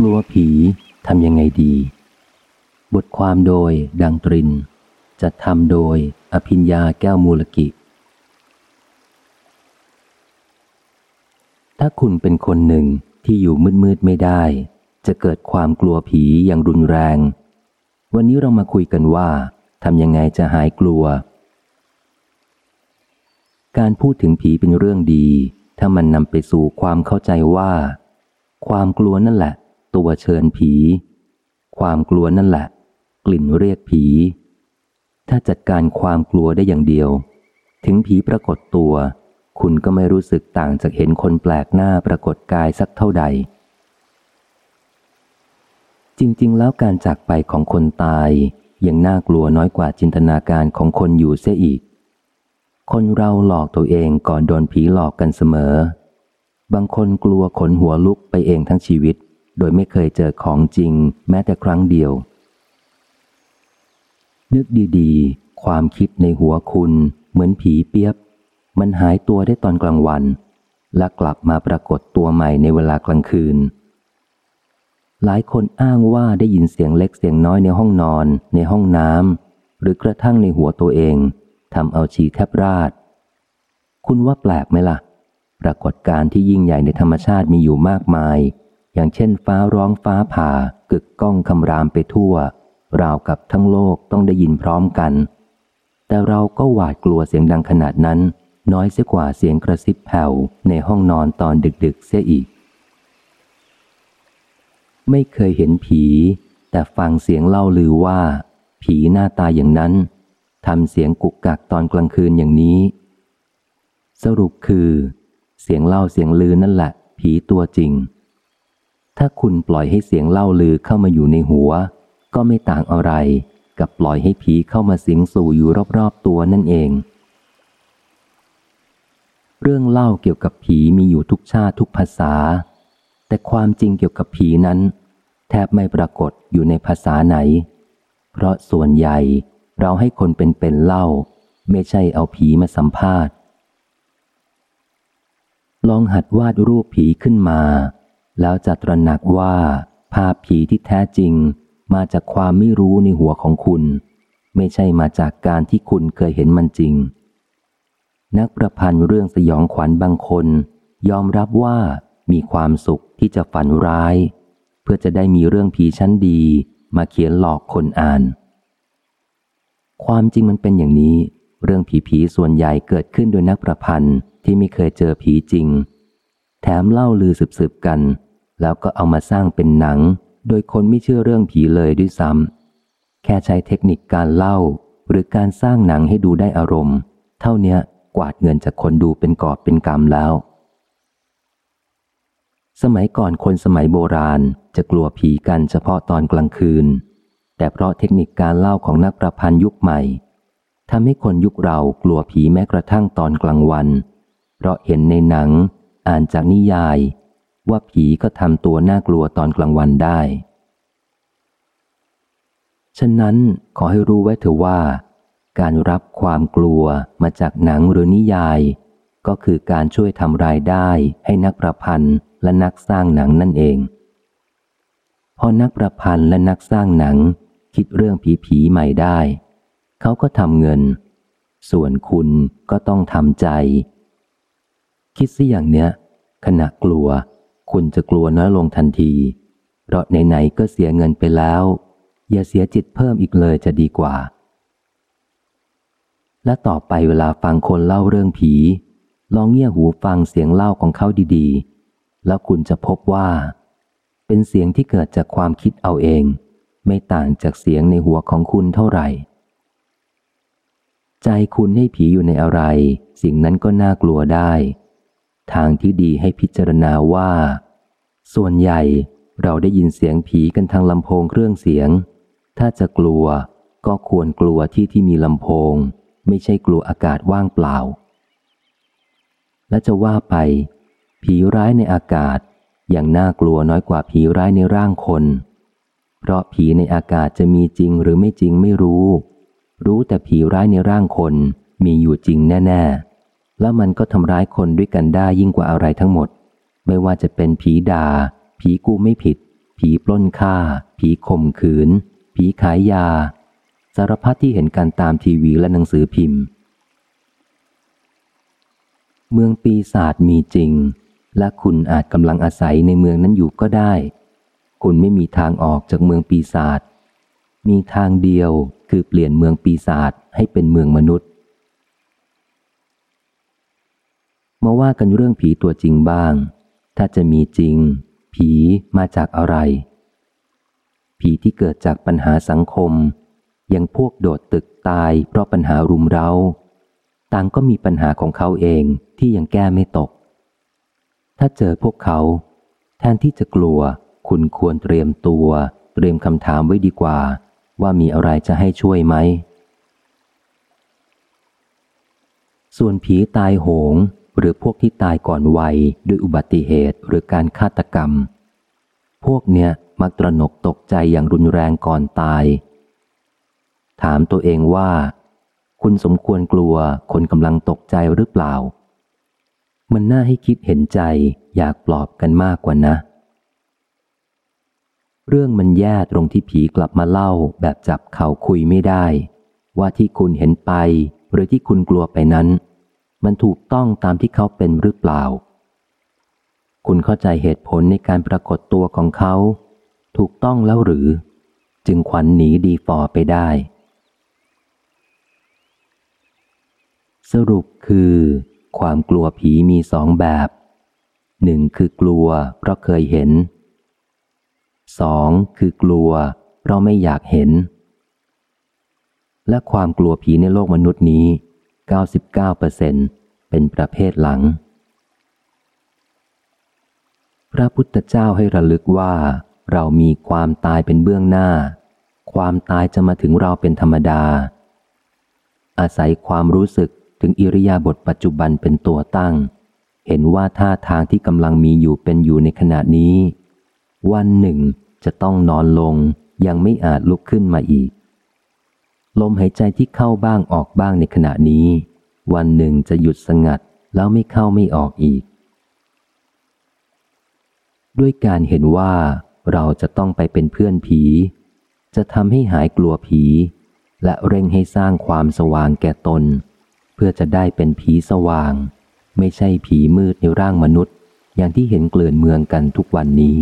กลัวผีทำยังไงดี บทความโดยดังตริน จัดทำโดยอภิญญาแก้วมูลกิ ถ้าคุณเป็นคนหนึ่งที่อยู่มืดๆไม่ได้ จะเกิดความกลัวผีอย่างรุนแรง วันนี้เรามาคุยกันว่าทำยังไงจะหายกลัว การพูดถึงผีเป็นเรื่องดี ถ้ามันนำไปสู่ความเข้าใจว่า ความกลัวนั่นแหละ ตัวเชิญผี ความกลัวนั่นแหละ กลิ่นเรียกผี ถ้าจัดการความกลัวได้อย่างเดียว ถึงผีปรากฏตัว คุณก็ไม่รู้สึกต่างจากเห็นคนแปลกหน้าปรากฏกายสักเท่าใด จริง ๆ แล้วการจากไปของคนตายยังน่ากลัวน้อยกว่าจินตนาการของคนอยู่เสียอีก คนเราหลอกตัวเองก่อนโดนผีหลอกกันเสมอ บางคนกลัวขนหัวลุกไปเองทั้งชีวิต โดยไม่เคยเจอของจริงแม้แต่ครั้งเดียว นึกดีๆ ความคิดในหัวคุณเหมือนผีเปียบ มันหายตัวได้ตอนกลางวัน และกลับมาปรากฏตัวใหม่ในเวลากลางคืน หลายคนอ้างว่าได้ยินเสียงเล็กเสียงน้อยในห้องนอน ในห้องน้ำหรือกระทั่งในหัวตัวเองทำเอาชีแทบราด คุณว่าแปลกไหมละ่ะ ปรากฏการที่ยิ่งใหญ่ในธรรมชาติมีอยู่มากมาย อย่างเช่นฟ้าร้องฟ้าผ่ากึกก้องคำรามไปทั่ว ราวกับทั้งโลกต้องได้ยินพร้อมกัน แต่เราก็หวาดกลัวเสียงดังขนาดนั้น น้อยเสียกว่าเสียงกระซิบแผ่วในห้องนอนตอนดึกๆเสียอีก ไม่เคยเห็นผี แต่ฟังเสียงเล่าลือว่า ผีหน้าตาอย่างนั้นทำเสียงกุกกักตอนกลางคืนอย่างนี้ สรุปคือ เสียงเล่าเสียงลือนั่นแหละ ผีตัวจริง ถ้าคุณปล่อยให้เสียงเล่าลือเข้ามาอยู่ในหัว ก็ไม่ต่างอะไร กับปล่อยให้ผีเข้ามาสิงสู่อยู่รอบๆตัวนั่นเอง เรื่องเล่าเกี่ยวกับผีมีอยู่ทุกชาติทุกภาษา แต่ความจริงเกี่ยวกับผีนั้น แทบไม่ปรากฏอยู่ในภาษาไหน เพราะส่วนใหญ่เราให้คนเป็นเเล่า ไม่ใช่เอาผีมาสัมภาษณ์ ลองหัดวาดรูปผีขึ้นมา แล้วจะตระหนักว่า ภาพผีที่แท้จริง มาจากความไม่รู้ในหัวของคุณ ไม่ใช่มาจากการที่คุณเคยเห็นมันจริง นักประพันธ์เรื่องสยองขวัญบางคน ยอมรับว่ามีความสุขที่จะฝันร้าย เพื่อจะได้มีเรื่องผีชั้นดีมาเขียนหลอกคนอ่าน ความจริงมันเป็นอย่างนี้ เรื่องผีผีส่วนใหญ่เกิดขึ้นโดยนักประพันธ์ที่ไม่เคยเจอผีจริง แถมเล่าลือสืบๆกัน แล้วก็เอามาสร้างเป็นหนัง โดยคนไม่เชื่อเรื่องผีเลยด้วยซ้ำแค่ใช้เทคนิคการเล่า หรือการสร้างหนังให้ดูได้อารมณ์ เท่านี้กวาดเงินจากคนดูเป็นกอบเป็นกำแล้ว สมัยก่อนคนสมัยโบราณจะกลัวผีกันเฉพาะตอนกลางคืน แต่เพราะเทคนิคการเล่าของนักประพันธ์ยุคใหม่ทำให้คนยุคเรากลัวผีแม้กระทั่งตอนกลางวัน เพราะเห็นในหนัง อ่านจากนิยาย ว่าผีก็ทำตัวน่ากลัวตอนกลางวันได้ ฉะนั้นขอให้รู้ไว้เถอะว่า การรับความกลัวมาจากหนังหรือนิยาย ก็คือการช่วยทำรายได้ให้นักประพันธ์และนักสร้างหนังนั่นเอง พอนักประพันธ์และนักสร้างหนัง คิดเรื่องผีผีใหม่ได้ เขาก็ทำเงิน ส่วนคุณก็ต้องทำใจ คิดสิอย่างเนี้ย ขณะกลัว คุณจะกลัวน้อยลงทันที เพราะไหนๆก็เสียเงินไปแล้ว อย่าเสียจิตเพิ่มอีกเลยจะดีกว่า และต่อไปเวลาฟังคนเล่าเรื่องผี ลองเงี่ยหูฟังเสียงเล่าของเขาดีๆ แล้วคุณจะพบว่า เป็นเสียงที่เกิดจากความคิดเอาเอง ไม่ต่างจากเสียงในหัวของคุณเท่าไหร่ใจคุณให้ผีอยู่ในอะไร สิ่งนั้นก็น่ากลัวได้ ทางที่ดีให้พิจารณาว่า ส่วนใหญ่เราได้ยินเสียงผีกันทางลำโพงเครื่องเสียง ถ้าจะกลัวก็ควรกลัวที่ที่มีลำโพง ไม่ใช่กลัวอากาศว่างเปล่า และจะว่าไป ผีร้ายในอากาศอย่างน่ากลัวน้อยกว่าผีร้ายในร่างคน เพราะผีในอากาศจะมีจริงหรือไม่จริงไม่รู้ รู้แต่ผีร้ายในร่างคนมีอยู่จริงแน่ ๆ แล้วมันก็ทำร้ายคนด้วยกันได้ยิ่งกว่าอะไรทั้งหมด ไม่ว่าจะเป็นผีดา่าผีกู้ไม่ผิด ผีปล้นฆ่า ผีข่มขืน ผีขายยา สารพัดที่เห็นกันตามทีวีและหนังสือพิมพ์ เมืองปีศาจมีจริง และคุณอาจกำลังอาศัยในเมืองนั้นอยู่ก็ได้ คุณไม่มีทางออกจากเมืองปีศาจมีทางเดียวคือเปลี่ยนเมืองปีศาจให้เป็นเมืองมนุษย์ มาว่ากันเรื่องผีตัวจริงบ้าง ถ้าจะมีจริง ผีมาจากอะไร ผีที่เกิดจากปัญหาสังคม อย่างพวกโดดตึกตายเพราะปัญหารุมเรา้า ต่างก็มีปัญหาของเขาเองที่ยังแก้ไม่ตก ถ้าเจอพวกเขา แทนที่จะกลัว คุณควรเตรียมตัว เตรียมคำถามไว้ดีกว่า ว่ามีอะไรจะให้ช่วยไหมส่วนผีตายโหง หรือพวกที่ตายก่อนวัยด้วยอุบัติเหตุหรือการฆาตกรรม พวกเนี้ยมักตระหนกตกใจอย่างรุนแรงก่อนตาย ถามตัวเองว่า คุณสมควรกลัวคนกำลังตกใจหรือเปล่า มันน่าให้คิดเห็นใจอยากปลอบกันมากกว่านะ เรื่องมันแย่ตรงที่ผีกลับมาเล่าแบบจับเข่าคุยไม่ได้ ว่าที่คุณเห็นไป หรือที่คุณกลัวไปนั้น มันถูกต้องตามที่เขาเป็นหรือเปล่า คุณเข้าใจเหตุผลในการปรากฏตัวของเขา ถูกต้องแล้วหรือ จึงขวัญหนีดีฟอไปได้ สรุปคือ ความกลัวผีมีสองแบบหนึ่งคือกลัวเพราะเคยเห็นสองคือกลัวเพราะไม่อยากเห็น และความกลัวผีในโลกมนุษย์นี้ 99%เป็นประเภทหลัง พระพุทธเจ้าให้ระลึกว่า เรามีความตายเป็นเบื้องหน้า ความตายจะมาถึงเราเป็นธรรมดา อาศัยความรู้สึกถึงอิริยาบถปัจจุบันเป็นตัวตั้ง เห็นว่าท่าทางที่กำลังมีอยู่เป็นอยู่ในขณะนี้ วันหนึ่งจะต้องนอนลงยังไม่อาจลุกขึ้นมาอีก ลมหายใจที่เข้าบ้างออกบ้างในขณะนี้ วันหนึ่งจะหยุดสงัดแล้วไม่เข้าไม่ออกอีก ด้วยการเห็นว่าเราจะต้องไปเป็นเพื่อนผี จะทำให้หายกลัวผี และเร่งให้สร้างความสว่างแก่ตน เพื่อจะได้เป็นผีสว่าง ไม่ใช่ผีมืดในร่างมนุษย์ อย่างที่เห็นเกลื่อนเมืองกันทุกวันนี้